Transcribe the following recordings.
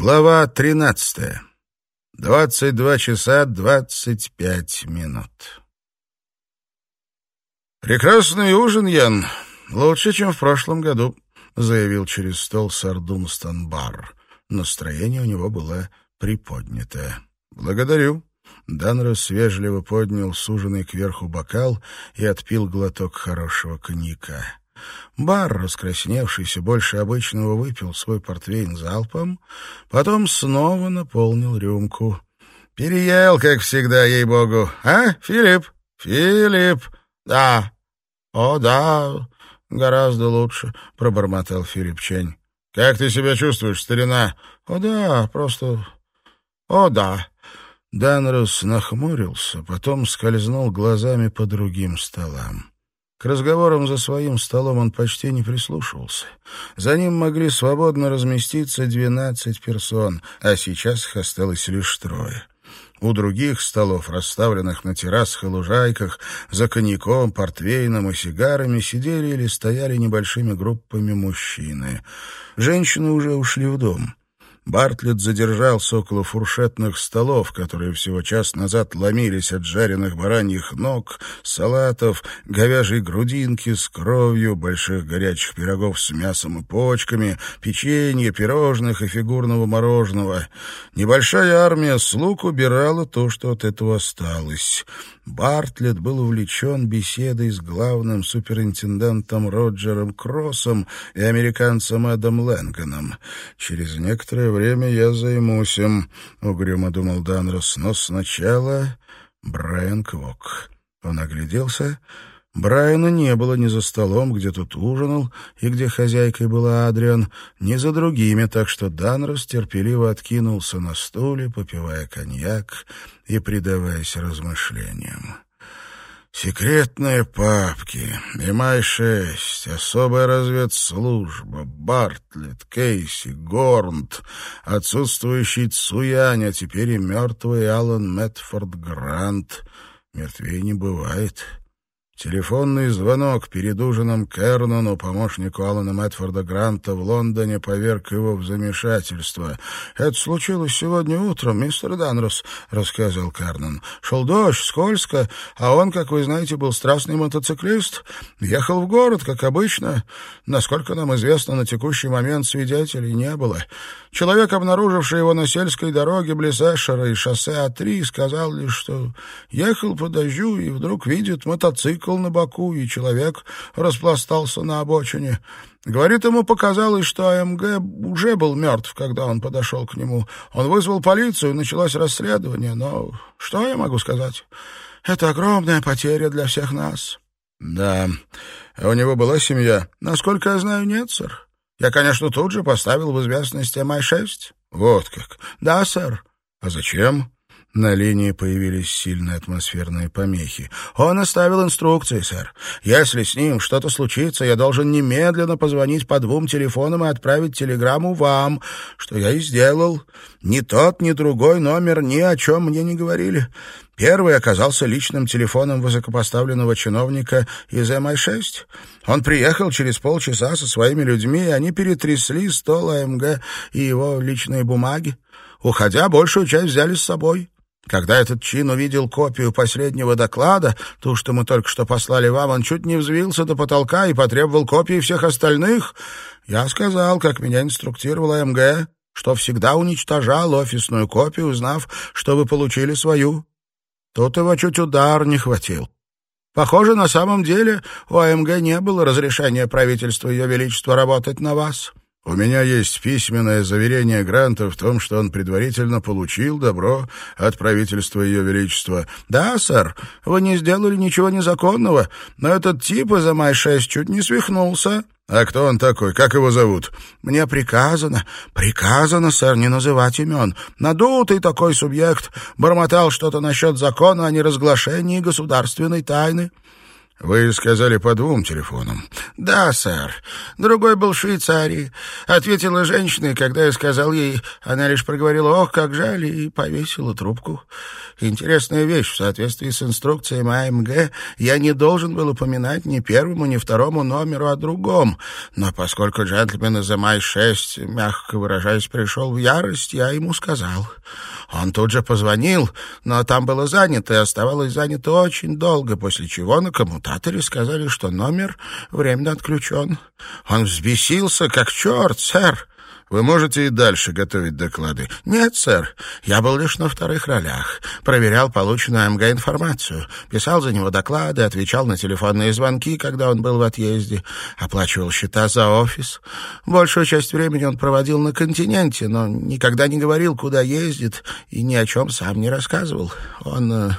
Глава тринадцатая. Двадцать два часа двадцать пять минут. «Прекрасный ужин, Ян. Лучше, чем в прошлом году», — заявил через стол сэр Думстон Бар. Настроение у него было приподнятое. «Благодарю». Данрос вежливо поднял суженный кверху бокал и отпил глоток хорошего коньяка. Бар, раскрасневшийся больше обычного, выпил свой портвейн залпом, потом снова наполнил рюмку. «Переел, как всегда, ей-богу. А, Филипп? Филипп? Да. О, да, гораздо лучше», — пробормотал Филипп Чень. «Как ты себя чувствуешь, старина?» «О, да, просто... О, да». Данрос нахмурился, потом скользнул глазами по другим столам. К разговорам за своим столом он почти не прислушивался. За ним могли свободно разместиться двенадцать персон, а сейчас их осталось лишь трое. У других столов, расставленных на террасах и лужайках, за коньяком, портвейном и сигарами, сидели или стояли небольшими группами мужчины. Женщины уже ушли в дом. Бартлетт задержался около фуршетных столов, которые всего час назад ломились от жареных бараньих ног, салатов, говяжьей грудинки с кровью, больших горячих пирогов с мясом и почками, печенья, пирожных и фигурного мороженого. Небольшая армия слуг убирала то, что от этого осталось. Бартлетт был увлечен беседой с главным суперинтендантом Роджером Кроссом и американцем Эдом Лэнгоном. Через некоторое время я займусь им, — угрюмо думал Данрос, — но сначала Брайан Квок. Он огляделся. Брайана не было ни за столом, где тут ужинал, и где хозяйкой была Адриан, ни за другими, так что Данрос терпеливо откинулся на стуле, попивая коньяк и предаваясь размышлениям. Секретные папки, МИ-6, особая разведслужба, Бартлетт, Кейси, Горнт, отсутствующий Цуянь, а теперь и мертвый Алан Мэтфорд Грант. Мертвее не бывает. Телефонный звонок перед ужином Кернону, помощнику Алана Мэтфорда Гранта в Лондоне, поверг его в замешательство. «Это случилось сегодня утром, мистер Данрос», — рассказывал Кернон. «Шел дождь, скользко, а он, как вы знаете, был страстный мотоциклист. Ехал в город, как обычно. Насколько нам известно, на текущий момент свидетелей не было. Человек, обнаруживший его на сельской дороге близ Эшера и шоссе А3, сказал лишь, что ехал по дождю и вдруг видит мотоцикл на боку, и человек распластался на обочине. Говорит, ему показалось, что АМГ уже был мертв, когда он подошел к нему. Он вызвал полицию, началось расследование, но что я могу сказать? Это огромная потеря для всех нас. Да, а у него была семья? Насколько я знаю, нет, сэр. Я, конечно, тут же поставил в известность МИ-6. Вот как. Да, сэр. А зачем? На линии появились сильные атмосферные помехи. «Он оставил инструкции, сэр. Если с ним что-то случится, я должен немедленно позвонить по двум телефонам и отправить телеграмму вам, что я и сделал. Ни тот, ни другой номер ни о чем мне не говорили. Первый оказался личным телефоном высокопоставленного чиновника из МИ-6. Он приехал через полчаса со своими людьми, и они перетрясли стол АМГ и его личные бумаги. Уходя, большую часть взяли с собой. Когда этот чин увидел копию последнего доклада, ту, что мы только что послали вам, он чуть не взвился до потолка и потребовал копии всех остальных. Я сказал, как меня инструктировала МГ, что всегда уничтожал офисную копию, узнав, что вы получили свою. Тут его чуть удар не хватил. Похоже, на самом деле у АМГ не было разрешения правительства Ее Величества работать на вас. У меня есть письменное заверение Гранта в том, что он предварительно получил добро от правительства Ее Величества. Да, сэр, вы не сделали ничего незаконного, но этот тип из МАЙ-6 чуть не свихнулся. «А кто он такой? Как его зовут?» «Мне приказано, приказано, сэр, не называть имен. Надутый такой субъект бормотал что-то насчет закона о неразглашении государственной тайны». «Вы сказали по двум телефонам?» «Да, сэр. Другой был в Швейцарии». Ответила женщина, и когда я сказал ей, она лишь проговорила «Ох, как жаль!» и повесила трубку. Интересная вещь. В соответствии с инструкциями АМГ я не должен был упоминать ни первому, ни второму номеру о другом. Но поскольку джентльмен из МАЙ-6, мягко выражаясь, пришел в ярость, я ему сказал. Он тут же позвонил, но там было занято, и оставалось занято очень долго, после чего на коммутаторе сказали, что номер временно отключен. Он взбесился, как черт, сэр. Вы можете и дальше готовить доклады? Нет, сэр. Я был лишь на вторых ролях. Проверял полученную МГ информацию. Писал за него доклады, отвечал на телефонные звонки, когда он был в отъезде. Оплачивал счета за офис. Большую часть времени он проводил на континенте, но никогда не говорил, куда ездит, и ни о чем сам не рассказывал. Он, э,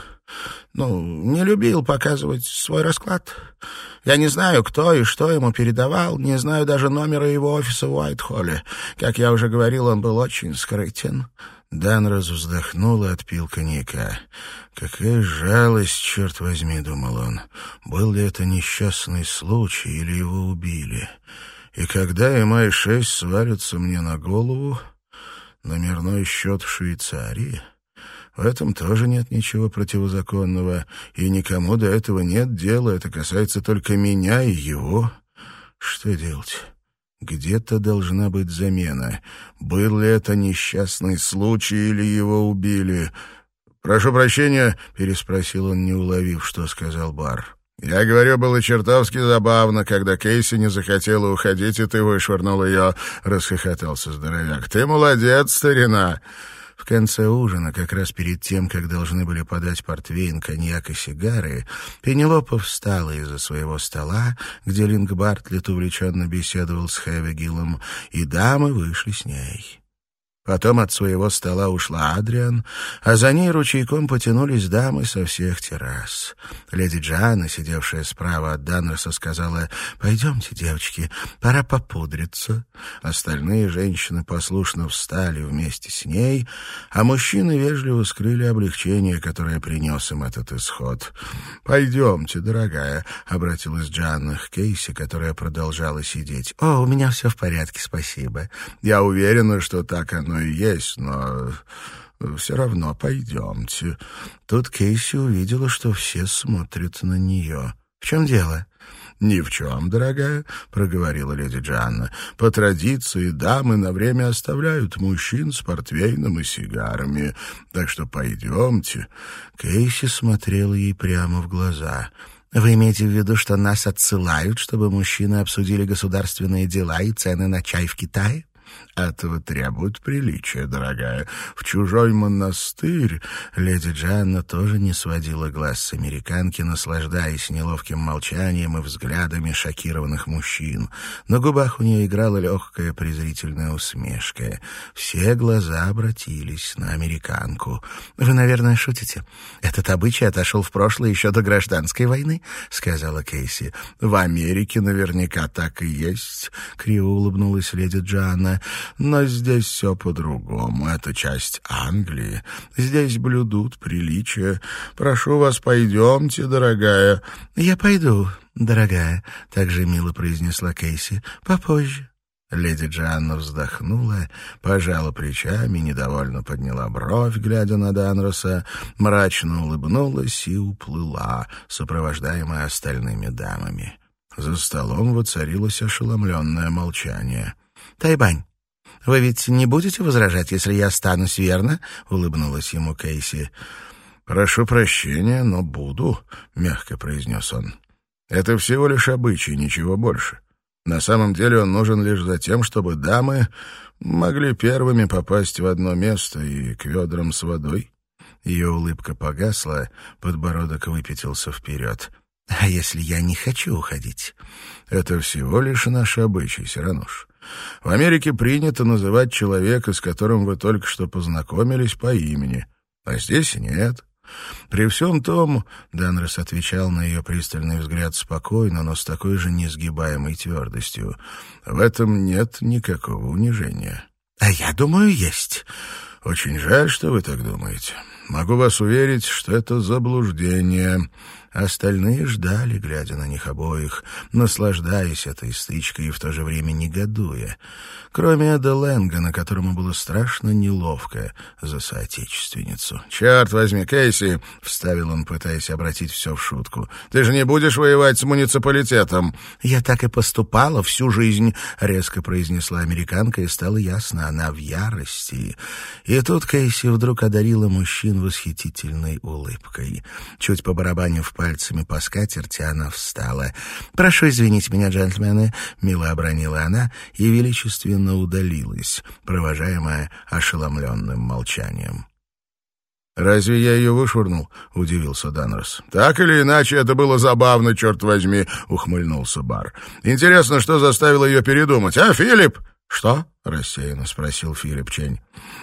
ну, не любил показывать свой расклад. Я не знаю, кто и что ему передавал, не знаю даже номера его офиса в Уайтхолле. Как я уже говорил, он был очень скрытен». Данрос вздохнул и отпил коньяка. «Какая жалость, черт возьми», — думал он. «Был ли это несчастный случай или его убили? И когда МАИ-6 свалится мне на голову, номерной счет в Швейцарии...» В этом тоже нет ничего противозаконного, и никому до этого нет дела, это касается только меня и его. Что делать? Где-то должна быть замена. Был ли это несчастный случай или его убили? «Прошу прощения», — переспросил он, не уловив, что сказал Бар. «Я говорю, было чертовски забавно, когда Кейси не захотела уходить, и ты вышвырнул ее», — расхохотался здоровяк. «Ты молодец, старина!» В конце ужина, как раз перед тем, как должны были подать портвейн, коньяк и сигары, Пенелопа встала из-за своего стола, где Линк Бартлетт увлеченно беседовал с Хэвигилом, и дамы вышли с ней. Потом от своего стола ушла Адриан, а за ней ручейком потянулись дамы со всех террас. Леди Джанна, сидевшая справа от Данроса, сказала «Пойдемте, девочки, пора попудриться». Остальные женщины послушно встали вместе с ней, а мужчины вежливо скрыли облегчение, которое принес им этот исход. «Пойдемте, дорогая», — обратилась Джанна к Кейси, которая продолжала сидеть. «О, у меня все в порядке, спасибо. Я уверена, что так оно есть, но все равно пойдемте». Тут Кейси увидела, что все смотрят на нее. «В чем дело?» «Ни в чем, дорогая», — проговорила леди Джанна. «По традиции дамы на время оставляют мужчин с портвейном и сигарами, так что пойдемте». Кейси смотрела ей прямо в глаза. «Вы имеете в виду, что нас отсылают, чтобы мужчины обсудили государственные дела и цены на чай в Китае?» Этого требует приличия, дорогая. В чужой монастырь леди Джанна тоже не сводила глаз с американки, наслаждаясь неловким молчанием и взглядами шокированных мужчин. На губах у нее играла легкая презрительная усмешка. Все глаза обратились на американку. «Вы, наверное, шутите. Этот обычай отошел в прошлое еще до гражданской войны», — сказала Кейси. «В Америке наверняка так и есть», — криво улыбнулась леди Джанна. Но здесь все по-другому. Это часть Англии. Здесь блюдут приличия. Прошу вас, пойдемте, дорогая». «Я пойду, дорогая», — также мило произнесла Кейси. «Попозже». Леди Джанна вздохнула, пожала плечами, недовольно подняла бровь, глядя на Данроса, мрачно улыбнулась и уплыла, сопровождаемая остальными дамами. За столом воцарилось ошеломленное молчание. «Тайбань, вы ведь не будете возражать, если я останусь, верно?» — улыбнулась ему Кейси. «Прошу прощения, но буду», — мягко произнес он. «Это всего лишь обычай, ничего больше. На самом деле он нужен лишь за тем, чтобы дамы могли первыми попасть в одно место и к ведрам с водой». Ее улыбка погасла, подбородок выпятился вперед. «А если я не хочу уходить?» «Это всего лишь наш обычай, Сирануш. В Америке принято называть человека, с которым вы только что познакомились, по имени. А здесь нет. При всем том, Данрос отвечал на ее пристальный взгляд спокойно, но с такой же несгибаемой твердостью, в этом нет никакого унижения. «А я думаю, есть». «Очень жаль, что вы так думаете. Могу вас уверить, что это заблуждение. Остальные ждали, глядя на них обоих, наслаждаясь этой стычкой и в то же время негодуя. Кроме Эда Лэнгана, которому было страшно неловко за соотечественницу. «Черт возьми, Кейси!» — вставил он, пытаясь обратить все в шутку. «Ты же не будешь воевать с муниципалитетом!» «Я так и поступала всю жизнь!» — резко произнесла американка, и стало ясно, она в ярости. И тут Кейси вдруг одарила мужчин восхитительной улыбкой. Чуть побарабанив пальцами по скатерти, она встала. «Прошу извинить меня, джентльмены», — мило обронила она и величественно удалилась, провожаемая ошеломленным молчанием. «Разве я ее вышвырнул?» — удивился Данрос. «Так или иначе, это было забавно, черт возьми!» — ухмыльнулся Бар. «Интересно, что заставило ее передумать, а, Филипп?» «Что?» — рассеянно спросил Филипп Чень.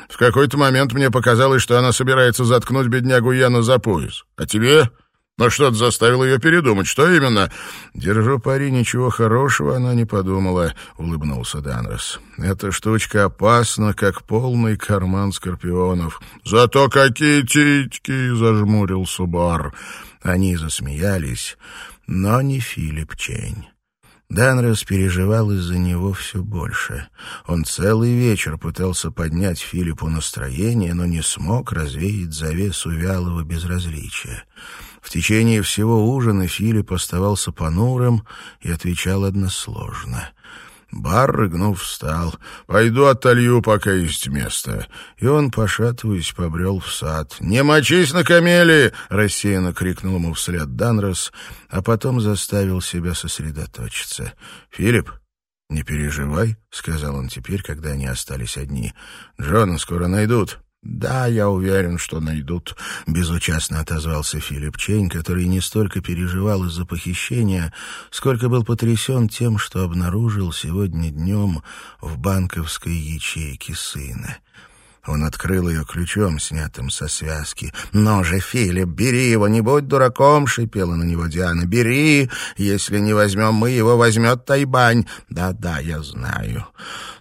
«В какой-то момент мне показалось, что она собирается заткнуть беднягу Яна за пояс. А тебе?» Но что-то заставило ее передумать. Что именно? Держу пари, ничего хорошего она не подумала, улыбнулся Данрос. Эта штучка опасна, как полный карман скорпионов. Зато какие титьки, зажмурился Бар. Они засмеялись, но не Филипп Чень. Данрос переживал из-за него все больше. Он целый вечер пытался поднять Филиппу настроение, но не смог развеять завесу вялого безразличия. В течение всего ужина Филипп оставался понурым и отвечал односложно. Бар, рыгнув, встал. «Пойду отолью, пока есть место». И он, пошатываясь, побрел в сад. «Не мочись на камели!» — рассеянно крикнул ему вслед Данрос, а потом заставил себя сосредоточиться. «Филипп, не переживай», — сказал он теперь, когда они остались одни. «Джона скоро найдут». «Да, я уверен, что найдут», — безучастно отозвался Филипп Чейн, который не столько переживал из-за похищения, сколько был потрясен тем, что обнаружил сегодня днем в банковской ячейке сына. Он открыл ее ключом, снятым со связки. «Ну же, Филипп, бери его, не будь дураком!» — шипела на него Диана. «Бери! Если не возьмем мы, его возьмет Тайбань!» «Да-да, я знаю.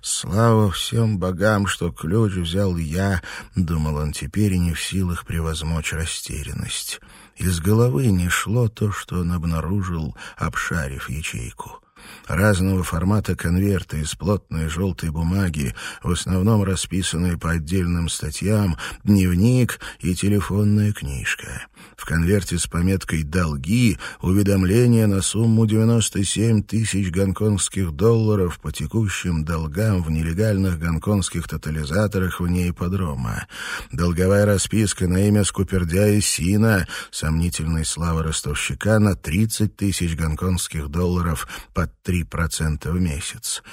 Слава всем богам, что ключ взял я!» — думал он теперь и не в силах превозмочь растерянность. Из головы не шло то, что он обнаружил, обшарив ячейку разного формата конверты из плотной желтой бумаги, в основном расписанные по отдельным статьям, дневник и телефонная книжка. В конверте с пометкой «Долги» уведомление на сумму 97 тысяч гонконгских долларов по текущим долгам в нелегальных гонконгских тотализаторах вне ипподрома. Долговая расписка на имя Скупердяя Сина, сомнительной славы ростовщика, на 30 тысяч гонконгских долларов под 3% в месяц.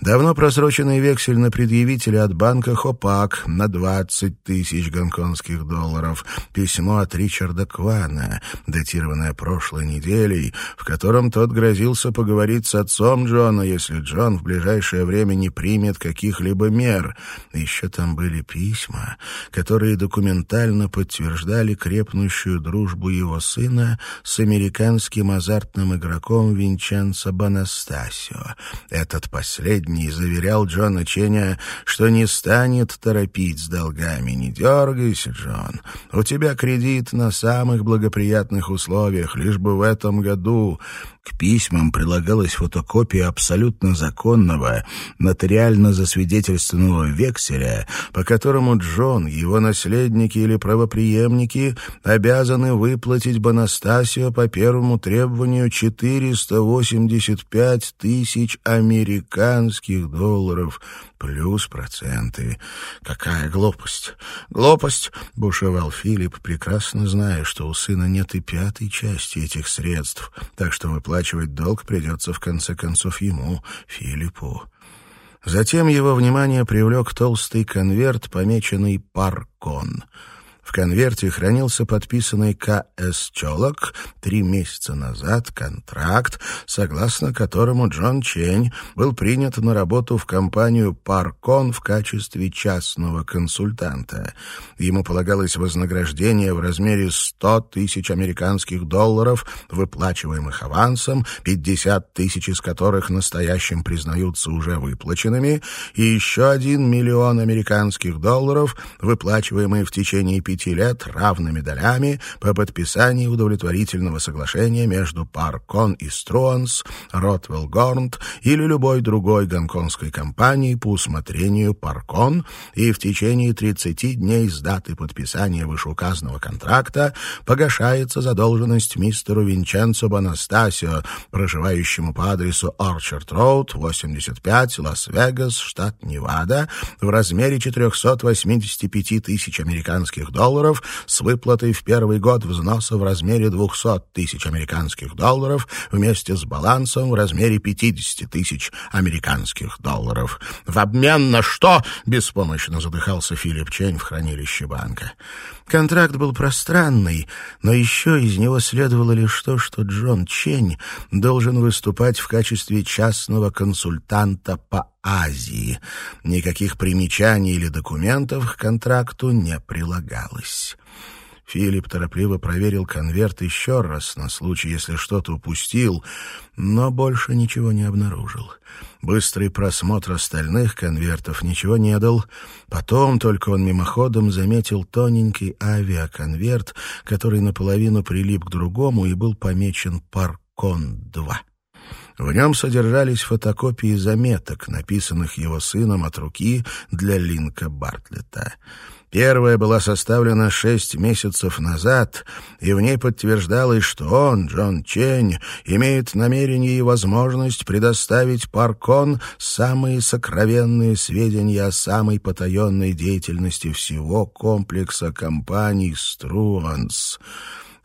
Давно просроченный вексель на предъявителя от банка «Хопак» на 20 тысяч гонконгских долларов. Письмо от Ричарда Квана, датированное прошлой неделей, в котором тот грозился поговорить с отцом Джона, если Джон в ближайшее время не примет каких-либо мер. Еще там были письма, которые документально подтверждали крепнущую дружбу его сына с американским азартным игроком Винченцо Бонастасио. Этот последний заверял Джона Ченя, что не станет торопить с долгами. «Не дергайся, Джон. У тебя кредит на самых благоприятных условиях, лишь бы в этом году. К письмам прилагалась фотокопия абсолютно законного, нотариально засвидетельственного векселя, по которому Джон, его наследники или правоприемники обязаны выплатить Бонастасио по первому требованию 485 тысяч американских долларов плюс проценты. Какая глупость! Глупость! — бушевал Филипп, прекрасно зная, что у сына нет и пятой части этих средств, так что выплачивать долг придется в конце концов ему, Филиппу. Затем его внимание привлек толстый конверт, помеченный «Паркон». В конверте хранился подписанный К.С. Чолок три месяца назад контракт, согласно которому Джон Чень был принят на работу в компанию «Паркон» в качестве частного консультанта. Ему полагалось вознаграждение в размере 100 тысяч американских долларов, выплачиваемых авансом, 50 тысяч из которых настоящим признаются уже выплаченными, и еще один миллион американских долларов, выплачиваемые в течение пяти лет равными долями по подписании удовлетворительного соглашения между Паркон и Струанс, Ротвелл Горнт или любой другой гонконгской компанией по усмотрению Паркон. И в течение 30 дней с даты подписания вышеуказанного контракта погашается задолженность мистеру Винченцо Бонастасио, проживающему по адресу Орчард Роуд, 85, Лас-Вегас, штат Невада, в размере 485 тысяч американских долларов с выплатой в первый год взноса в размере 200 тысяч американских долларов вместе с балансом в размере 50 тысяч американских долларов. «В обмен на что?» — беспомощно задыхался Филипп Чень в хранилище банка. Контракт был пространный, но еще из него следовало лишь то, что Джон Чень должен выступать в качестве частного консультанта по Азии. Никаких примечаний или документов к контракту не прилагалось. Филипп торопливо проверил конверт еще раз на случай, если что-то упустил, но больше ничего не обнаружил. Быстрый просмотр остальных конвертов ничего не дал. Потом только он мимоходом заметил тоненький авиаконверт, который наполовину прилип к другому и был помечен «Паркон-2». В нем содержались фотокопии заметок, написанных его сыном от руки для Линка Бартлета. Первая была составлена шесть месяцев назад, и в ней подтверждалось, что он, Джон Чень, имеет намерение и возможность предоставить Паркон самые сокровенные сведения о самой потаенной деятельности всего комплекса компаний «Струанс».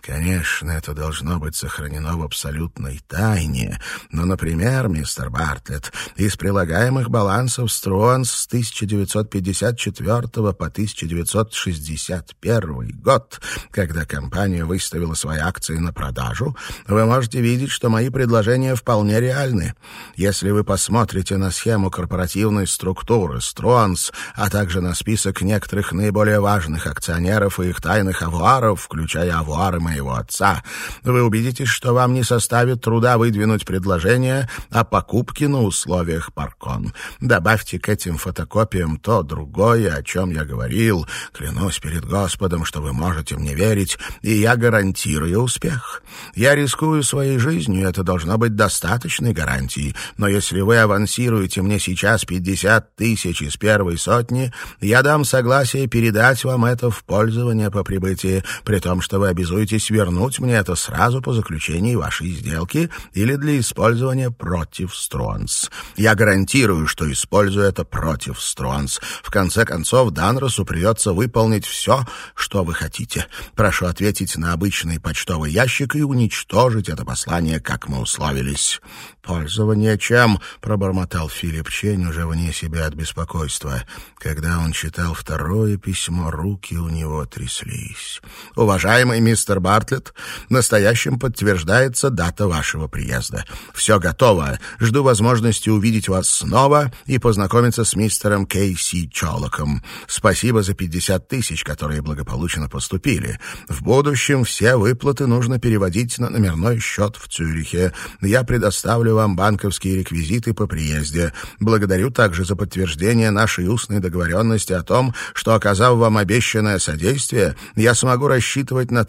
Конечно, это должно быть сохранено в абсолютной тайне, но, например, мистер Бартлетт, из прилагаемых балансов Струанс с 1954 по 1961 год, когда компания выставила свои акции на продажу, вы можете видеть, что мои предложения вполне реальны. Если вы посмотрите на схему корпоративной структуры Струанс, а также на список некоторых наиболее важных акционеров и их тайных авуаров, включая авуары моего отца, вы убедитесь, что вам не составит труда выдвинуть предложение о покупке на условиях Паркон. Добавьте к этим фотокопиям то другое, о чем я говорил. Клянусь перед Господом, что вы можете мне верить, и я гарантирую успех. Я рискую своей жизнью, это должно быть достаточной гарантией, но если вы авансируете мне сейчас 50 тысяч из первой сотни, я дам согласие передать вам это в пользование по прибытии, при том, что вы обязуетесь собираетесь вернуть мне это сразу по заключении вашей сделки или для использования против Стронс. Я гарантирую, что использую это против Стронс. В конце концов, Данросу придется выполнить все, что вы хотите. Прошу ответить на обычный почтовый ящик и уничтожить это послание, как мы условились. «Пользование чем?» — пробормотал Филипп Чень уже вне себя от беспокойства. Когда он читал второе письмо, руки у него тряслись. «Уважаемый мистер Бартлетт, настоящим подтверждается дата вашего приезда. Все готово. Жду возможности увидеть вас снова и познакомиться с мистером Кейси Чолоком. Спасибо за 50 тысяч, которые благополучно поступили. В будущем все выплаты нужно переводить на номерной счет в Цюрихе. Я предоставлю вам банковские реквизиты по приезде. Благодарю также за подтверждение нашей устной договоренности о том, что, оказав вам обещанное содействие, я смогу рассчитывать на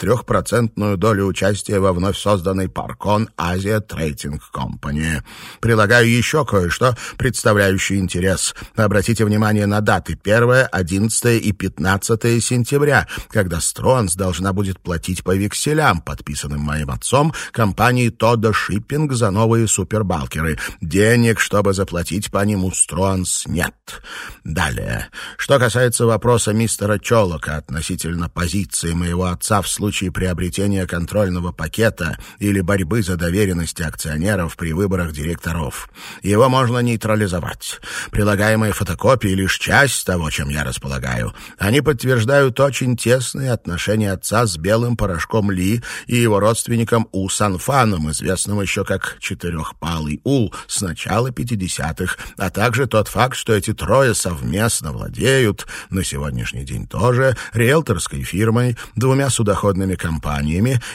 трехпроцентную долю участия во вновь созданной Паркон Азия Трейдинг Компани. Прилагаю еще кое-что, представляющее интерес. Обратите внимание на даты 1, 11 и 15 сентября, когда Струанз должна будет платить по векселям, подписанным моим отцом, компании Тода Шиппинг за новые супер супербалкеры. Денег, чтобы заплатить по ним, у Струанз нет. Далее. Что касается вопроса мистера Чолока относительно позиции моего отца в случае приобретения контрольного пакета или борьбы за доверенности акционеров при выборах директоров. Его можно нейтрализовать. Прилагаемые фотокопии — лишь часть того, чем я располагаю. Они подтверждают очень тесные отношения отца с белым порошком Ли и его родственником У Санфаном, известным еще как Четырехпалый Ул с начала 50-х, а также тот факт, что эти трое совместно владеют, на сегодняшний день тоже, риэлторской фирмой, двумя судоходными компаниями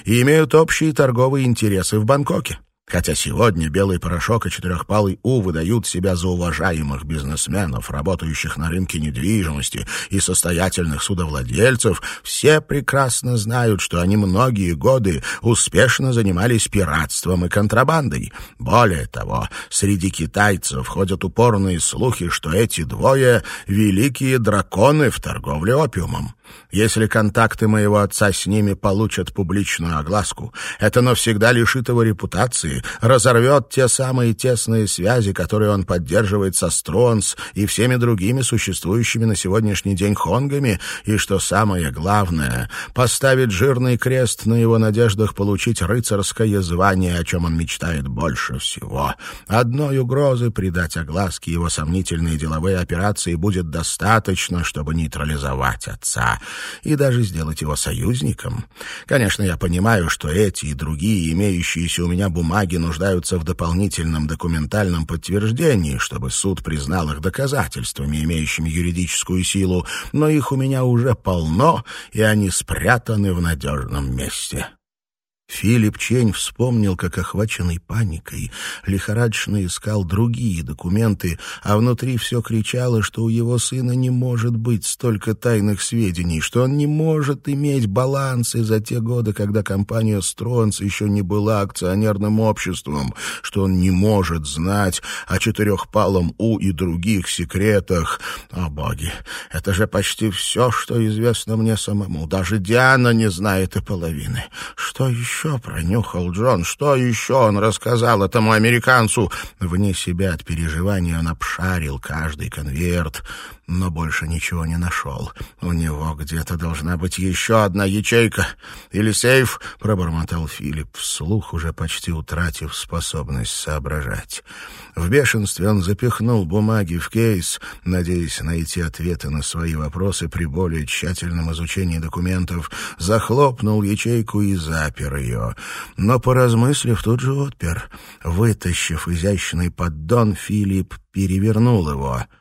и имеют общие торговые интересы в Бангкоке. Хотя сегодня белый порошок и четырехпалый У выдают себя за уважаемых бизнесменов, работающих на рынке недвижимости и состоятельных судовладельцев, все прекрасно знают, что они многие годы успешно занимались пиратством и контрабандой. Более того, среди китайцев ходят упорные слухи, что эти двое — великие драконы в торговле опиумом. Если контакты моего отца с ними получат публичную огласку, это навсегда лишит его репутации, разорвет те самые тесные связи, которые он поддерживает со Стронс и всеми другими существующими на сегодняшний день хонгами, и, что самое главное, поставит жирный крест на его надеждах получить рыцарское звание, о чем он мечтает больше всего. Одной угрозы придать огласке его сомнительные деловые операции будет достаточно, чтобы нейтрализовать отца и даже сделать его союзником. Конечно, я понимаю, что эти и другие имеющиеся у меня бумаги нуждаются в дополнительном документальном подтверждении, чтобы суд признал их доказательствами, имеющими юридическую силу, но их у меня уже полно, и они спрятаны в надежном месте. Филипп Чень вспомнил, как охваченный паникой лихорадочно искал другие документы, а внутри все кричало, что у его сына не может быть столько тайных сведений, что он не может иметь балансы за те годы, когда компания «Стронс» еще не была акционерным обществом, что он не может знать о четырехпалом У и других секретах. О, боги, это же почти все, что известно мне самому. Даже Диана не знает и половины. Что еще? Еще пронюхал Джон? Что еще он рассказал этому американцу? Вне себя от переживания он обшарил каждый конверт, но больше ничего не нашел. У него где-то должна быть еще одна ячейка. Или сейф, — пробормотал Филипп, вслух уже почти утратив способность соображать. В бешенстве он запихнул бумаги в кейс, надеясь найти ответы на свои вопросы при более тщательном изучении документов, захлопнул ячейку и запер ее. Но, поразмыслив, тут же отпер. Вытащив изящный поддон, Филипп перевернул его —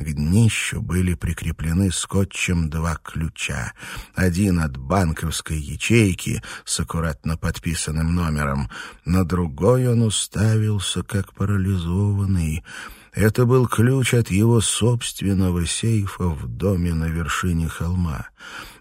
к днищу были прикреплены скотчем два ключа. Один от банковской ячейки с аккуратно подписанным номером, на другой он уставился, как парализованный — это был ключ от его собственного сейфа в доме на вершине холма.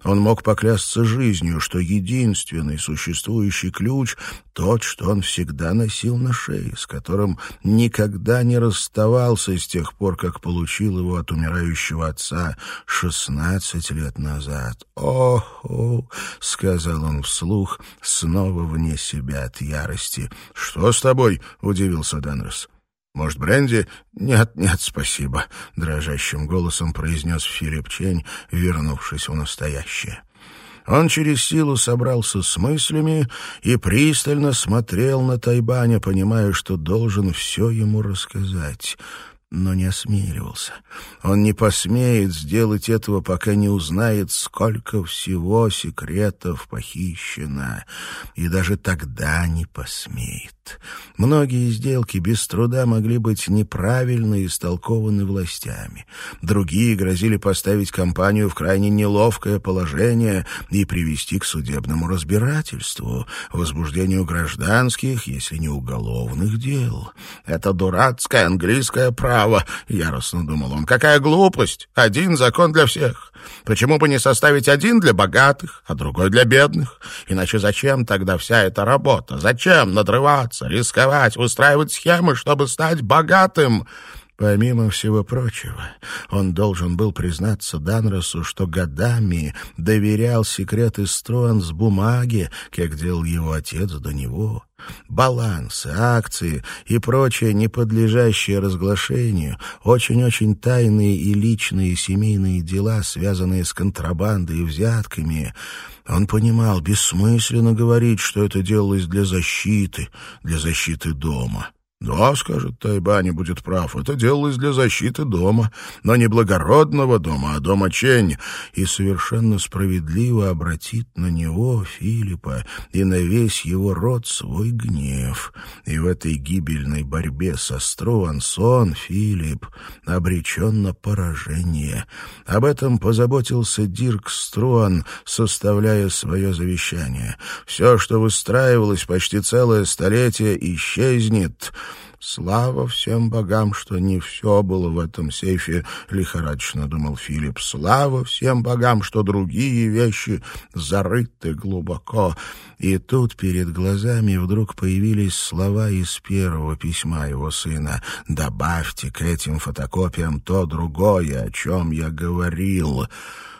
Он мог поклясться жизнью, что единственный существующий ключ — тот, что он всегда носил на шее, с которым никогда не расставался с тех пор, как получил его от умирающего отца шестнадцать лет назад. «О-о!» — сказал он вслух, снова вне себя от ярости. «Что с тобой?» — удивился Денрос. «Может, бренди?» «Нет, нет, спасибо», — дрожащим голосом произнес Филипп Чень, вернувшись в настоящее. Он через силу собрался с мыслями и пристально смотрел на Тайбаня, понимая, что должен все ему рассказать но не осмеливался. Он не посмеет сделать этого, пока не узнает, сколько всего секретов похищено, и даже тогда не посмеет. Многие сделки без труда могли быть неправильно истолкованы властями. Другие грозили поставить компанию в крайне неловкое положение и привести к судебному разбирательству, возбуждению гражданских, если не уголовных дел. Это дурацкое английское право яростно думал он. Какая глупость! Один закон для всех. Почему бы не составить один для богатых, а другой для бедных? Иначе зачем тогда вся эта работа? Зачем надрываться, рисковать, устраивать схемы, чтобы стать богатым? Помимо всего прочего, он должен был признаться Данросу, что годами доверял секреты Строан с бумаги, как делал его отец до него. Балансы, акции и прочее, не подлежащее разглашению, очень-очень тайные и личные семейные дела, связанные с контрабандой и взятками. Он понимал, бессмысленно говорить, что это делалось для защиты, для защиты дома. «Да, — скажет Тайбани, — будет прав, это делалось для защиты дома, но не благородного дома, а дома Чень, и совершенно справедливо обратит на него, Филиппа, и на весь его род свой гнев. И в этой гибельной борьбе со Струансон Филипп обречен на поражение. Об этом позаботился Дирк Струан, составляя свое завещание. Все, что выстраивалось почти целое столетие, исчезнет». Слава всем богам, что не все было в этом сейфе, лихорадочно думал Филипп. Слава всем богам, что другие вещи зарыты глубоко. И тут перед глазами вдруг появились слова из первого письма его сына. «Добавьте к этим фотокопиям то другое, о чем я говорил».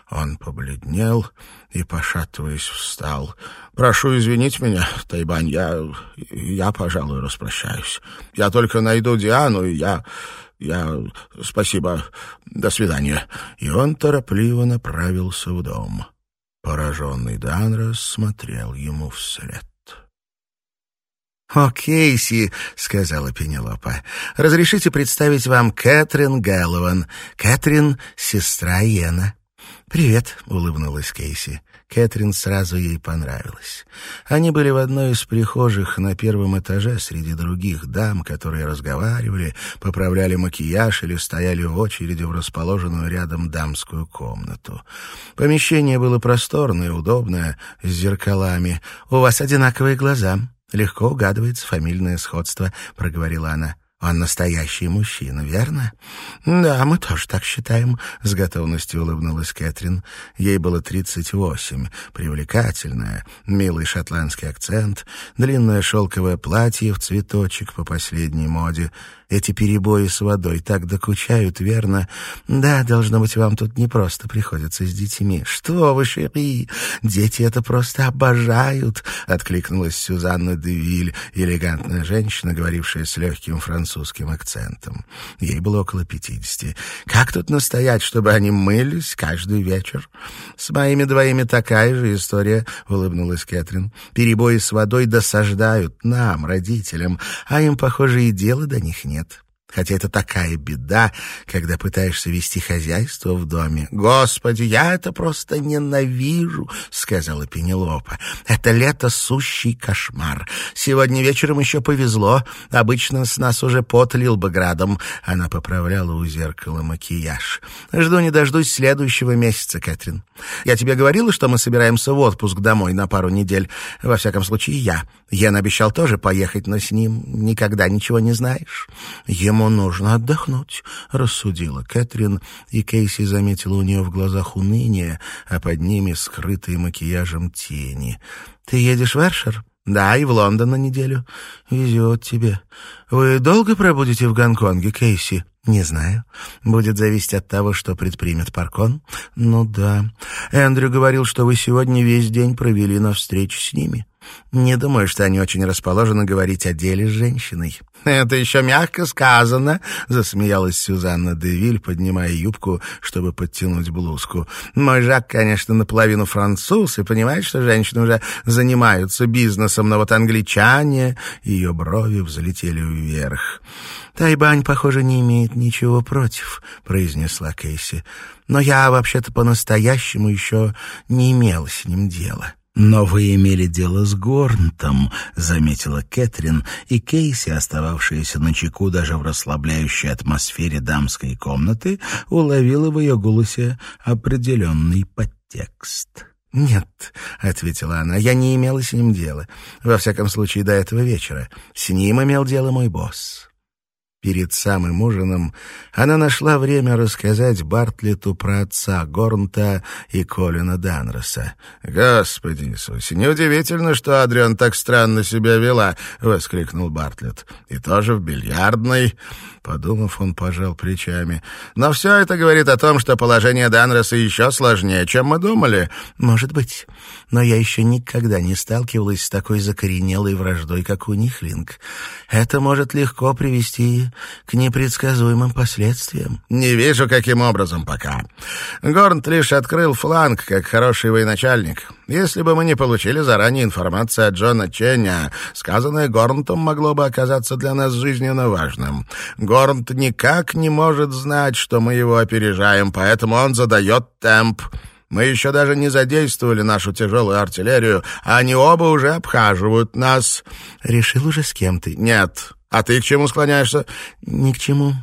Он побледнел и, пошатываясь, встал. «Прошу извинить меня, Тайбань, я, я, пожалуй, распрощаюсь. Я только найду Диану, и я... я... Спасибо. До свидания». И он торопливо направился в дом. Пораженный Данрос смотрел ему вслед. «О, Кейси», — сказала Пенелопа, — «разрешите представить вам Кэтрин Гэллован. Кэтрин — сестра Йена». «Привет», — улыбнулась Кейси. Кэтрин сразу ей понравилась. Они были в одной из прихожих на первом этаже среди других дам, которые разговаривали, поправляли макияж или стояли в очереди в расположенную рядом дамскую комнату. Помещение было просторное, удобное, с зеркалами. «У вас одинаковые глаза. Легко угадывается фамильное сходство», — проговорила она. Он настоящий мужчина, верно? Да, мы тоже так считаем, с готовностью улыбнулась Кэтрин. Ей было тридцать восемь, привлекательная, милый шотландский акцент, длинное шелковое платье в цветочек по последней моде, эти перебои с водой так докучают, верно? Да, должно быть, вам тут не просто приходится с детьми. Что вы, Шери, дети это просто обожают, откликнулась Сюзанна Девиль, элегантная женщина, говорившая с легким французским акцентом. Ей было около пятидесяти. Как тут настоять, чтобы они мылись каждый вечер? С моими двоими такая же история, улыбнулась Кэтрин. Перебои с водой досаждают нам, родителям, а им, похоже, и дела до них нет нет. Хотя это такая беда, когда пытаешься вести хозяйство в доме. «Господи, я это просто ненавижу», — сказала Пенелопа. «Это лето сущий кошмар. Сегодня вечером еще повезло. Обычно с нас уже пот лил бы градом». Она поправляла у зеркала макияж. «Жду не дождусь следующего месяца, Кэтрин. Я тебе говорила, что мы собираемся в отпуск домой на пару недель. Во всяком случае, я. Ян обещал тоже поехать, но с ним никогда ничего не знаешь. Нужно отдохнуть, рассудила Кэтрин, и Кейси заметила у нее в глазах уныние, а под ними скрытые макияжем тени. Ты едешь в Эршер? Да, и в Лондон на неделю. Везет тебе. Вы долго пробудете в Гонконге, Кейси? Не знаю. Будет зависеть от того, что предпримет Паркон. Ну да. Эндрю говорил, что вы сегодня весь день провели на встрече с ними. Не думаю, что они очень расположены говорить о деле с женщиной. Это еще мягко сказано, засмеялась Сюзанна Девиль, поднимая юбку, чтобы подтянуть блузку. Мой Жак, конечно, наполовину француз и понимает, что женщины уже занимаются бизнесом, но вот англичане, ее брови взлетели вверх. Тайбань, похоже, не имеет ничего против, произнесла Кейси. Но я вообще-то по-настоящему еще не имела с ним дела. «Но вы имели дело с Горнтом», — заметила Кэтрин, и Кейси, остававшаяся на чеку даже в расслабляющей атмосфере дамской комнаты, уловила в ее голосе определенный подтекст. «Нет», — ответила она, — «я не имела с ним дела. Во всяком случае, до этого вечера. С ним имел дело мой босс». Перед самым ужином она нашла время рассказать Бартлету про отца Горнта и Колина Данроса. «Господи Иисусе, неудивительно, что Адриан так странно себя вела!» — воскликнул Бартлет. «И тоже в бильярдной!» Подумав, он пожал плечами. «Но все это говорит о том, что положение Данроса еще сложнее, чем мы думали». «Может быть. Но я еще никогда не сталкивалась с такой закоренелой враждой, как у Нихлинг. Это может легко привести к непредсказуемым последствиям. Не вижу, каким образом пока. Горнт лишь открыл фланг, как хороший военачальник. Если бы мы не получили заранее информацию от Джона Чення, сказанное Горнтом могло бы оказаться для нас жизненно важным. Горнт никак не может знать, что мы его опережаем, поэтому он задает темп. Мы еще даже не задействовали нашу тяжелую артиллерию, а они оба уже обхаживают нас. Решил уже с кем ты? Нет. А ты к чему склоняешься? Ни к чему.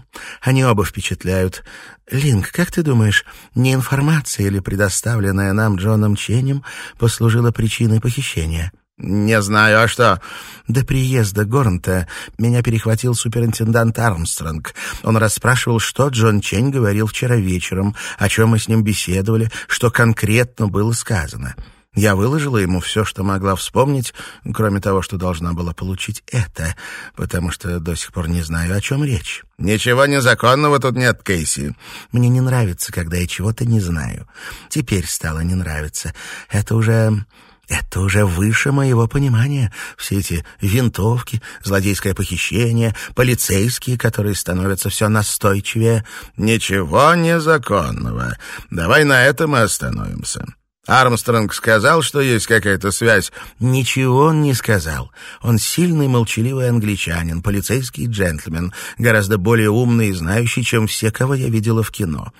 Они оба впечатляют. Линк, как ты думаешь, не информация или предоставленная нам Джоном Ченем послужила причиной похищения? «Не знаю, а что?» До приезда Горнта меня перехватил суперинтендант Армстронг. Он расспрашивал, что Джон Чень говорил вчера вечером, о чем мы с ним беседовали, что конкретно было сказано. Я выложила ему все, что могла вспомнить, кроме того, что должна была получить это, потому что до сих пор не знаю, о чем речь. «Ничего незаконного тут нет, Кейси». «Мне не нравится, когда я чего-то не знаю. Теперь стало не нравиться. Это уже это уже выше моего понимания. Все эти винтовки, злодейское похищение, полицейские, которые становятся все настойчивее. Ничего незаконного. Давай на этом и остановимся. Армстронг сказал, что есть какая-то связь. Ничего он не сказал. Он сильный, молчаливый англичанин, полицейский джентльмен, гораздо более умный и знающий, чем все, кого я видела в кино.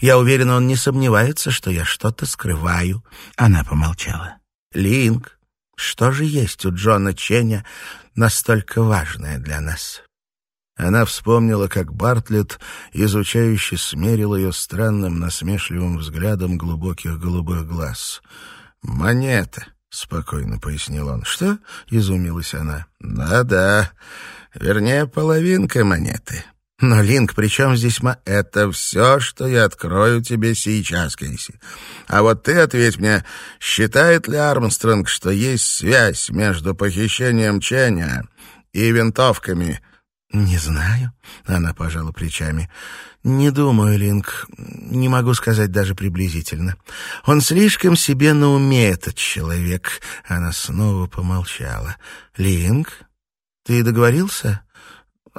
Я уверена, он не сомневается, что я что-то скрываю. Она помолчала. Линк, что же есть у Джона Ченя настолько важное для нас?» Она вспомнила, как Бартлетт, изучающе смерил ее странным насмешливым взглядом глубоких голубых глаз. «Монета», — спокойно пояснил он. «Что?» — изумилась она. «Да-да, вернее, половинка монеты». Но, Линк, при чем здесь ма... Это все, что я открою тебе сейчас, Кейси. А вот ты ответь мне, считает ли Армстронг, что есть связь между похищением Ченя и винтовками? Не знаю, она пожала плечами. Не думаю, Линк. Не могу сказать даже приблизительно. Он слишком себе на уме, этот человек. Она снова помолчала. Линк, ты договорился?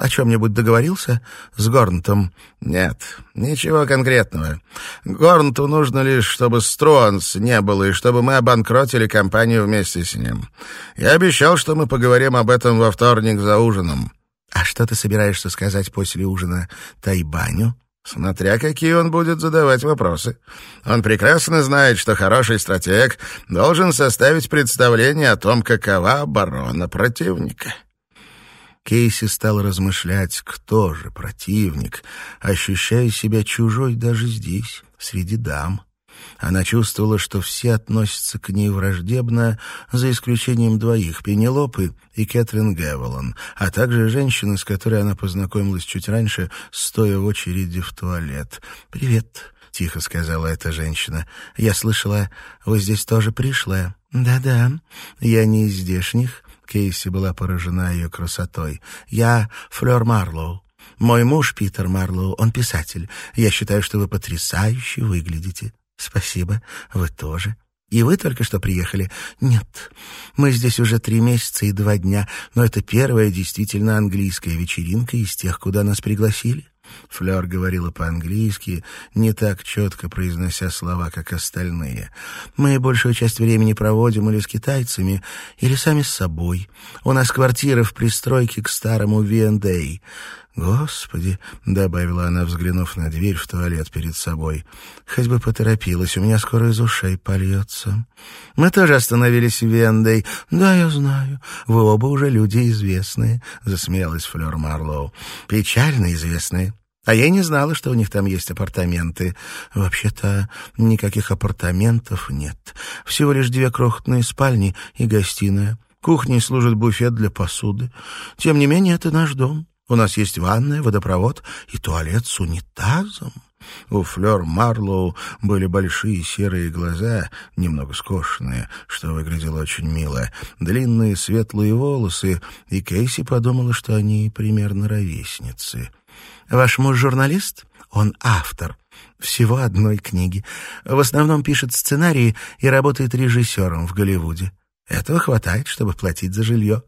О чем-нибудь договорился с Горнтом? Нет, ничего конкретного. Горнту нужно лишь, чтобы Стронс не было, и чтобы мы обанкротили компанию вместе с ним. Я обещал, что мы поговорим об этом во вторник за ужином. А что ты собираешься сказать после ужина Тайбаню? Смотря какие он будет задавать вопросы. Он прекрасно знает, что хороший стратег должен составить представление о том, какова оборона противника. Кейси стал размышлять, кто же противник, ощущая себя чужой даже здесь, среди дам. Она чувствовала, что все относятся к ней враждебно, за исключением двоих — Пенелопы и Кэтрин Гевелон, а также женщины, с которой она познакомилась чуть раньше, стоя в очереди в туалет. «Привет», — тихо сказала эта женщина. «Я слышала, вы здесь тоже пришлая». «Да-да, я не из здешних». Кейси была поражена ее красотой. «Я Флёр Марлоу. Мой муж Питер Марлоу, он писатель. Я считаю, что вы потрясающе выглядите». «Спасибо, вы тоже». «И вы только что приехали?» «Нет, мы здесь уже три месяца и два дня, но это первая действительно английская вечеринка из тех, куда нас пригласили». Флёр говорила по-английски, не так четко произнося слова, как остальные. «Мы большую часть времени проводим или с китайцами, или сами с собой. У нас квартира в пристройке к старому V&A. «Господи!» — добавила она, взглянув на дверь в туалет перед собой. «Хоть бы поторопилась, у меня скоро из ушей польется». «Мы тоже остановились в Вендей». «Да, я знаю. Вы оба уже люди известные», — засмеялась Флёр Марлоу. «Печально известные». А я не знала, что у них там есть апартаменты. Вообще-то никаких апартаментов нет. Всего лишь две крохотные спальни и гостиная. Кухней служит буфет для посуды. Тем не менее, это наш дом. У нас есть ванная, водопровод и туалет с унитазом. У Флёр Марлоу были большие серые глаза, немного скошенные, что выглядело очень мило, длинные светлые волосы, и Кейси подумала, что они примерно ровесницы. Ваш муж журналист? Он автор. Всего одной книги. В основном пишет сценарии и работает режиссером в Голливуде. Этого хватает, чтобы платить за жилье.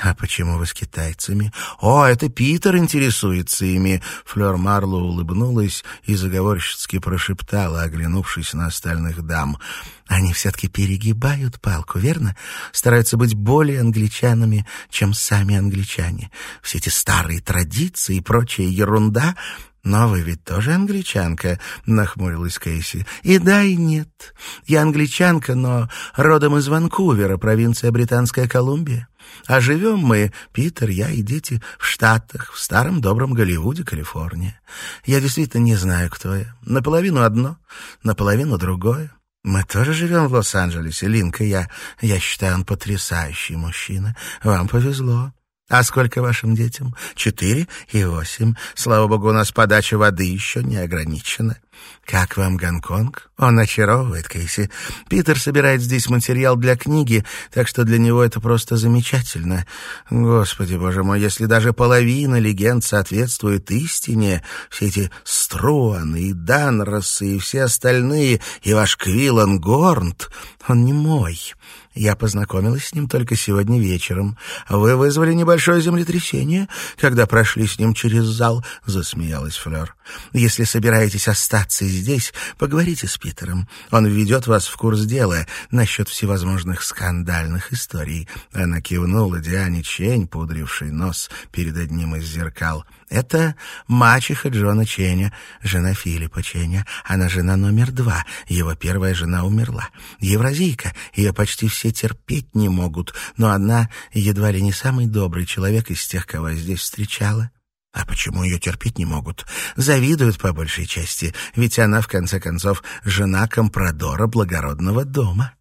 «А почему вы с китайцами?» «О, это Питер интересуется ими!» Флёр Марло улыбнулась и заговорщицки прошептала, оглянувшись на остальных дам. «Они все-таки перегибают палку, верно? Стараются быть более англичанами, чем сами англичане. Все эти старые традиции и прочая ерунда «Но вы ведь тоже англичанка», — нахмурилась Кейси. «И да, и нет. Я англичанка, но родом из Ванкувера, провинция Британская Колумбия. А живем мы, Питер, я и дети, в Штатах, в старом добром Голливуде, Калифорния. Я действительно не знаю, кто я. Наполовину одно, наполовину другое. Мы тоже живем в Лос-Анджелесе, Линка я. Я считаю, он потрясающий мужчина. Вам повезло. А сколько вашим детям? Четыре и восемь. Слава богу, у нас подача воды еще не ограничена. Как вам Гонконг? Он очаровывает, Кейси. Питер собирает здесь материал для книги, так что для него это просто замечательно. Господи, боже мой, если даже половина легенд соответствует истине, все эти Струаны и Данросы и все остальные, и ваш Квиллан Горнт, он не мой. Я познакомилась с ним только сегодня вечером. Вы вызвали небольшое землетрясение, когда прошли с ним через зал, — засмеялась Флёр. Если собираетесь остаться здесь, поговорите с Питером. Он введет вас в курс дела насчет всевозможных скандальных историй. Она кивнула Диане Чень, пудрившей нос перед одним из зеркал. Это мачеха Джона Ченя, жена Филиппа Ченя. Она жена номер два. Его первая жена умерла. Евразийка. Ее почти все терпеть не могут, но она едва ли не самый добрый человек из тех, кого я здесь встречала. А почему ее терпеть не могут? Завидуют по большей части, ведь она, в конце концов, жена компрадора благородного дома.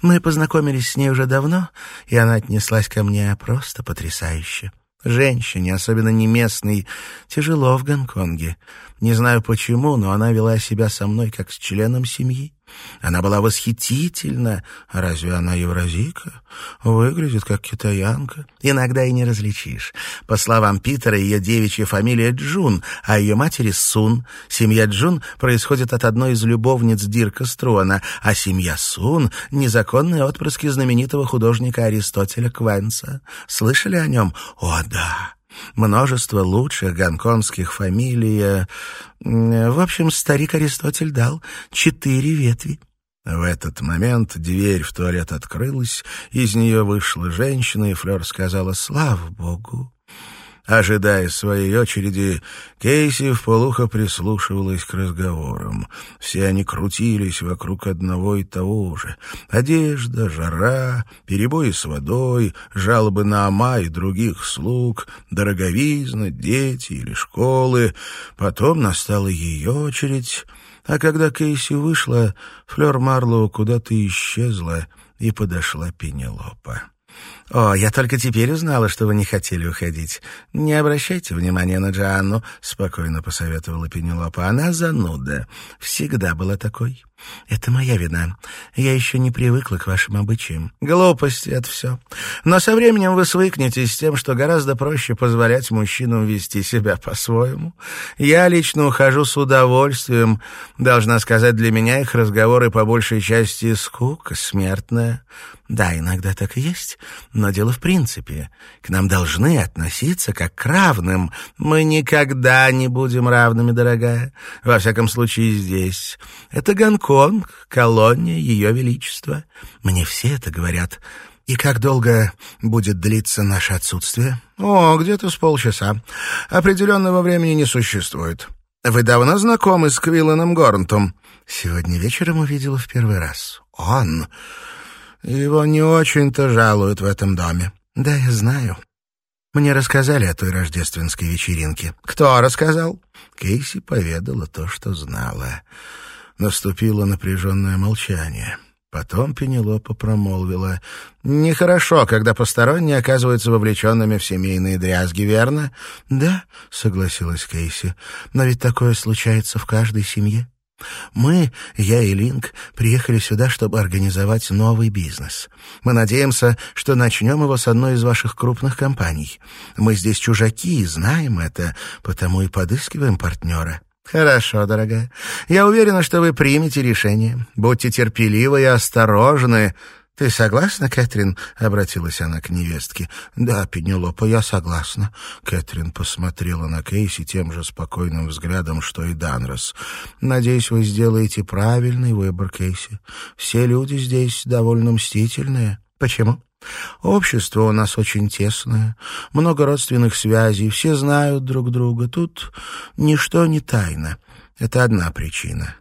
Мы познакомились с ней уже давно, и она отнеслась ко мне просто потрясающе. Женщине, особенно не местной, тяжело в Гонконге. Не знаю почему, но она вела себя со мной как с членом семьи. Она была восхитительна. Разве она евразийка? Выглядит как китаянка. Иногда и не различишь. По словам Питера, ее девичья фамилия Джун, а ее матери Сун. Семья Джун происходит от одной из любовниц Дирка Струана, а семья Сун — незаконные отпрыски знаменитого художника Аристотеля Квенца. Слышали о нем? О, да! Множество лучших гонконгских фамилий. Э, в общем, старик Аристотель дал четыре ветви. В этот момент дверь в туалет открылась, из нее вышла женщина, и Флёр сказала «Слава Богу». Ожидая своей очереди, Кейси вполуха прислушивалась к разговорам. Все они крутились вокруг одного и того же. Одежда, жара, перебои с водой, жалобы на Ама и других слуг, дороговизна, дети или школы. Потом настала ее очередь, а когда Кейси вышла, Флёр Марлоу куда-то исчезла, и подошла Пенелопа. «О, я только теперь узнала, что вы не хотели уходить. Не обращайте внимания на Джоанну», — спокойно посоветовала Пенелопа. «Она зануда. Всегда была такой». Это моя вина. Я еще не привыкла к вашим обычаям. Глупости — это все. Но со временем вы свыкнетесь с тем, что гораздо проще позволять мужчинам вести себя по-своему. Я лично ухожу с удовольствием. Должна сказать, для меня их разговоры по большей части скука смертная. Да, иногда так и есть, но дело в принципе. К нам должны относиться как к равным. Мы никогда не будем равными, дорогая. Во всяком случае, здесь. Это Гонконг колония Ее Величества. Мне все это говорят. И как долго будет длиться наше отсутствие? О, где-то с полчаса. Определенного времени не существует. Вы давно знакомы с Квилланом Горнтом? Сегодня вечером увидела в первый раз. Он... Его не очень-то жалуют в этом доме. Да, я знаю. Мне рассказали о той рождественской вечеринке. Кто рассказал? Кейси поведала то, что знала. Наступило напряженное молчание. Потом Пенелопа промолвила. «Нехорошо, когда посторонние оказываются вовлеченными в семейные дрязги, верно?» «Да», — согласилась Кейси, — «но ведь такое случается в каждой семье. Мы, я и Линк, приехали сюда, чтобы организовать новый бизнес. Мы надеемся, что начнем его с одной из ваших крупных компаний. Мы здесь чужаки и знаем это, потому и подыскиваем партнера». «Хорошо, дорогая. Я уверена, что вы примете решение. Будьте терпеливы и осторожны. «Ты согласна, Кэтрин?» — обратилась она к невестке. «Да, Пенелопа, я согласна». Кэтрин посмотрела на Кейси тем же спокойным взглядом, что и Данрос. «Надеюсь, вы сделаете правильный выбор, Кейси. Все люди здесь довольно мстительные». «Почему?» Общество у нас очень тесное, много родственных связей, все знают друг друга. Тут ничто не тайно. Это одна причина.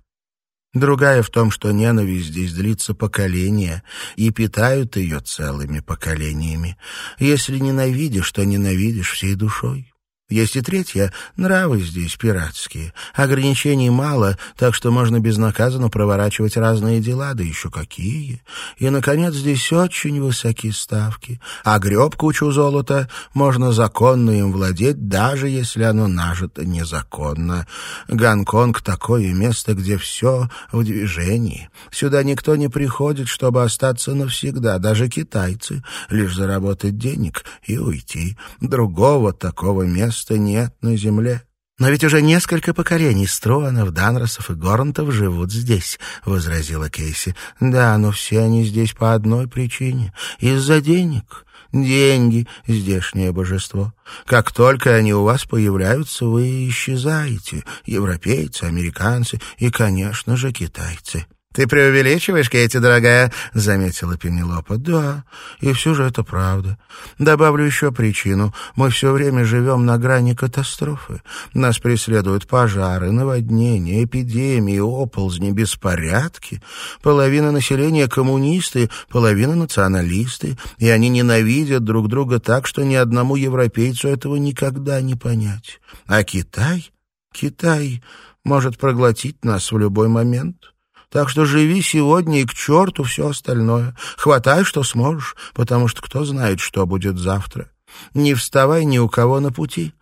Другая в том, что ненависть здесь длится поколения и питают ее целыми поколениями. Если ненавидишь, то ненавидишь всей душой. Есть и третья — нравы здесь пиратские. Ограничений мало, так что можно безнаказанно проворачивать разные дела, да еще какие. И, наконец, здесь очень высокие ставки. А греб кучу золота можно законно им владеть, даже если оно нажито незаконно. Гонконг — такое место, где все в движении. Сюда никто не приходит, чтобы остаться навсегда, даже китайцы, лишь заработать денег и уйти. Другого такого места места нет на земле. «Но ведь уже несколько поколений Струанов, Данросов и Горнтов живут здесь», — возразила Кейси. «Да, но все они здесь по одной причине — из-за денег». Деньги — здешнее божество. Как только они у вас появляются, вы исчезаете. Европейцы, американцы и, конечно же, китайцы. «Ты преувеличиваешь, Кейти, дорогая?» — заметила Пенелопа. «Да, и все же это правда. Добавлю еще причину. Мы все время живем на грани катастрофы. Нас преследуют пожары, наводнения, эпидемии, оползни, беспорядки. Половина населения — коммунисты, половина — националисты, и они ненавидят друг друга так, что ни одному европейцу этого никогда не понять. А Китай? Китай может проглотить нас в любой момент». Так что живи сегодня и к черту все остальное. Хватай, что сможешь, потому что кто знает, что будет завтра. Не вставай ни у кого на пути.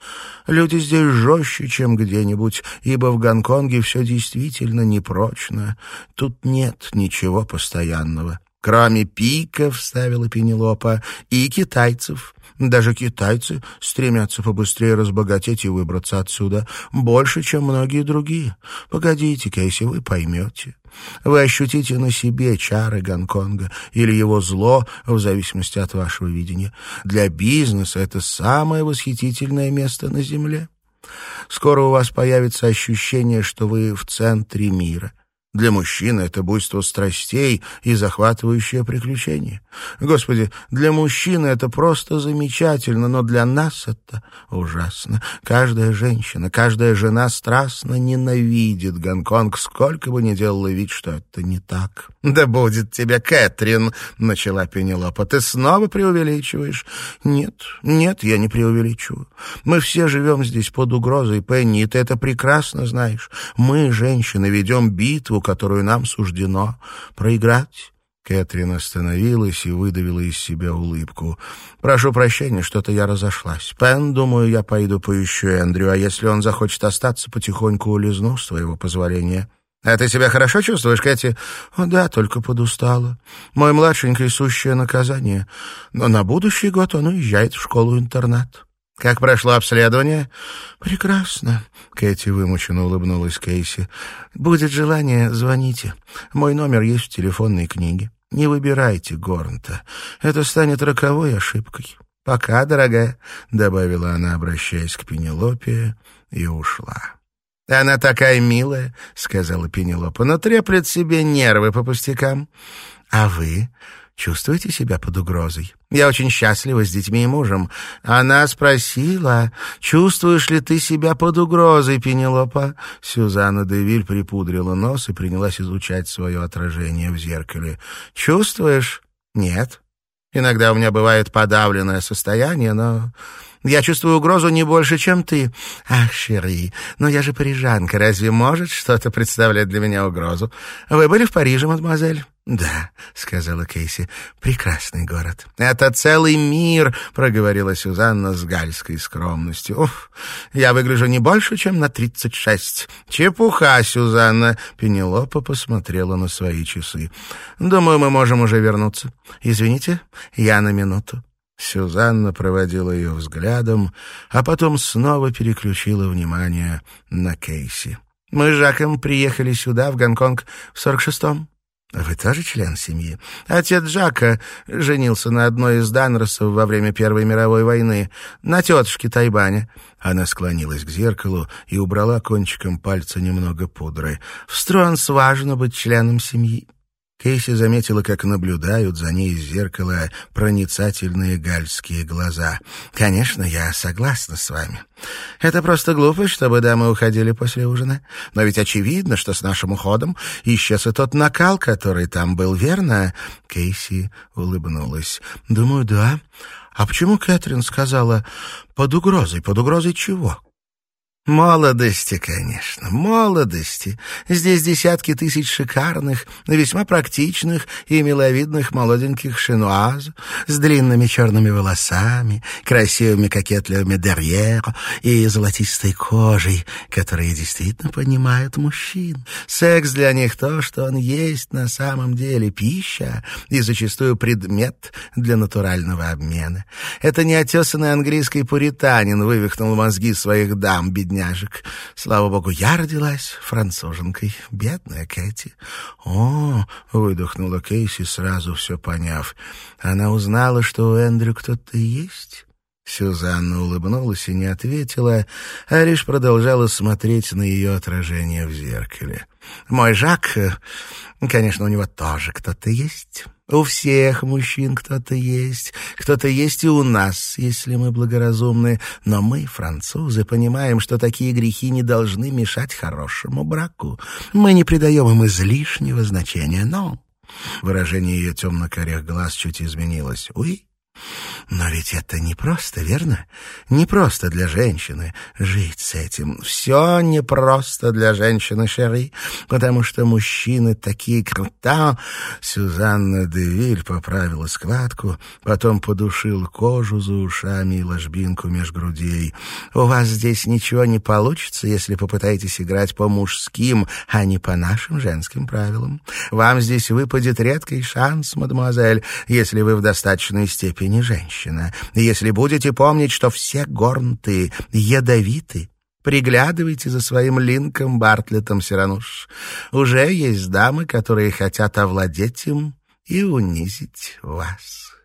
Люди здесь жестче, чем где-нибудь, ибо в Гонконге все действительно непрочно. Тут нет ничего постоянного. Кроме пиков, вставила Пенелопа, и китайцев. Даже китайцы стремятся побыстрее разбогатеть и выбраться отсюда. Больше, чем многие другие. Погодите, Кейси, вы поймете. Вы ощутите на себе чары Гонконга или его зло, в зависимости от вашего видения. Для бизнеса это самое восхитительное место на Земле. Скоро у вас появится ощущение, что вы в центре мира. Для мужчины это буйство страстей и захватывающее приключение. Господи, для мужчины это просто замечательно, но для нас это ужасно. Каждая женщина, каждая жена страстно ненавидит Гонконг, сколько бы ни делала вид, что это не так. «Да будет тебе, Кэтрин!» — начала Пенелопа. «Ты снова преувеличиваешь?» «Нет, нет, я не преувеличиваю. Мы все живем здесь под угрозой, Пенни, и ты это прекрасно знаешь. Мы, женщины, ведем битву, которую нам суждено проиграть». Кэтрин остановилась и выдавила из себя улыбку. «Прошу прощения, что-то я разошлась. Пен, думаю, я пойду поищу Эндрю, а если он захочет остаться, потихоньку улизну, с твоего позволения». «А ты себя хорошо чувствуешь, Кэти?» О, «Да, только подустала. Мой младшенький — сущее наказание. Но на будущий год он уезжает в школу-интернат». «Как прошло обследование?» «Прекрасно», — Кэти вымученно улыбнулась Кейси. «Будет желание, звоните. Мой номер есть в телефонной книге. Не выбирайте Горнта. Это станет роковой ошибкой. Пока, дорогая», — добавила она, обращаясь к Пенелопе, и ушла. «Она такая милая», — сказала Пенелопа, — «но треплет себе нервы по пустякам. А вы чувствуете себя под угрозой? Я очень счастлива с детьми и мужем. Она спросила, чувствуешь ли ты себя под угрозой, Пенелопа? Сюзанна Девиль припудрила нос и принялась изучать свое отражение в зеркале. Чувствуешь? Нет. Иногда у меня бывает подавленное состояние, но я чувствую угрозу не больше, чем ты. Ах, Шери, но я же парижанка. Разве может что-то представлять для меня угрозу? Вы были в Париже, мадемуазель? «Да», — сказала Кейси, — «прекрасный город». «Это целый мир», — проговорила Сюзанна с гальской скромностью. «Уф, я выгляжу не больше, чем на тридцать шесть». «Чепуха, Сюзанна», — Пенелопа посмотрела на свои часы. «Думаю, мы можем уже вернуться. Извините, я на минуту». Сюзанна проводила ее взглядом, а потом снова переключила внимание на Кейси. «Мы с Жаком приехали сюда, в Гонконг, в сорок шестом. Вы тоже член семьи? Отец Джака женился на одной из Данросов во время Первой мировой войны, на тетушке Тайбане. Она склонилась к зеркалу и убрала кончиком пальца немного пудры. В Стронс важно быть членом семьи. Кейси заметила, как наблюдают за ней из зеркала проницательные гальские глаза. «Конечно, я согласна с вами. Это просто глупость, чтобы дамы уходили после ужина. Но ведь очевидно, что с нашим уходом исчез и тот накал, который там был, верно?» Кейси улыбнулась. «Думаю, да. А почему Кэтрин сказала «под угрозой»? Под угрозой чего?» Молодости, конечно, молодости. Здесь десятки тысяч шикарных, весьма практичных и миловидных молоденьких шинуаз с длинными черными волосами, красивыми кокетливыми дерьер и золотистой кожей, которые действительно понимают мужчин. Секс для них то, что он есть на самом деле, пища и зачастую предмет для натурального обмена. Это неотесанный английский пуританин вывихнул мозги своих дам, бедняк бедняжек. Слава богу, я родилась француженкой. Бедная Кэти. О, выдохнула Кейси, сразу все поняв. Она узнала, что у Эндрю кто-то есть. Сюзанна улыбнулась и не ответила, а лишь продолжала смотреть на ее отражение в зеркале. «Мой Жак, конечно, у него тоже кто-то есть». У всех мужчин кто-то есть, кто-то есть и у нас, если мы благоразумны. Но мы, французы, понимаем, что такие грехи не должны мешать хорошему браку. Мы не придаем им излишнего значения, но...» Выражение ее темно-корих глаз чуть изменилось. «Уй, но ведь это не просто, верно? Не просто для женщины жить с этим. Все не просто для женщины, Шерри, потому что мужчины такие крута. Сюзанна Девиль поправила складку, потом подушил кожу за ушами и ложбинку меж грудей. У вас здесь ничего не получится, если попытаетесь играть по мужским, а не по нашим женским правилам. Вам здесь выпадет редкий шанс, мадемуазель, если вы в достаточной степени женщина женщина. Если будете помнить, что все горнты ядовиты, приглядывайте за своим Линком Бартлетом, Сирануш. Уже есть дамы, которые хотят овладеть им и унизить вас».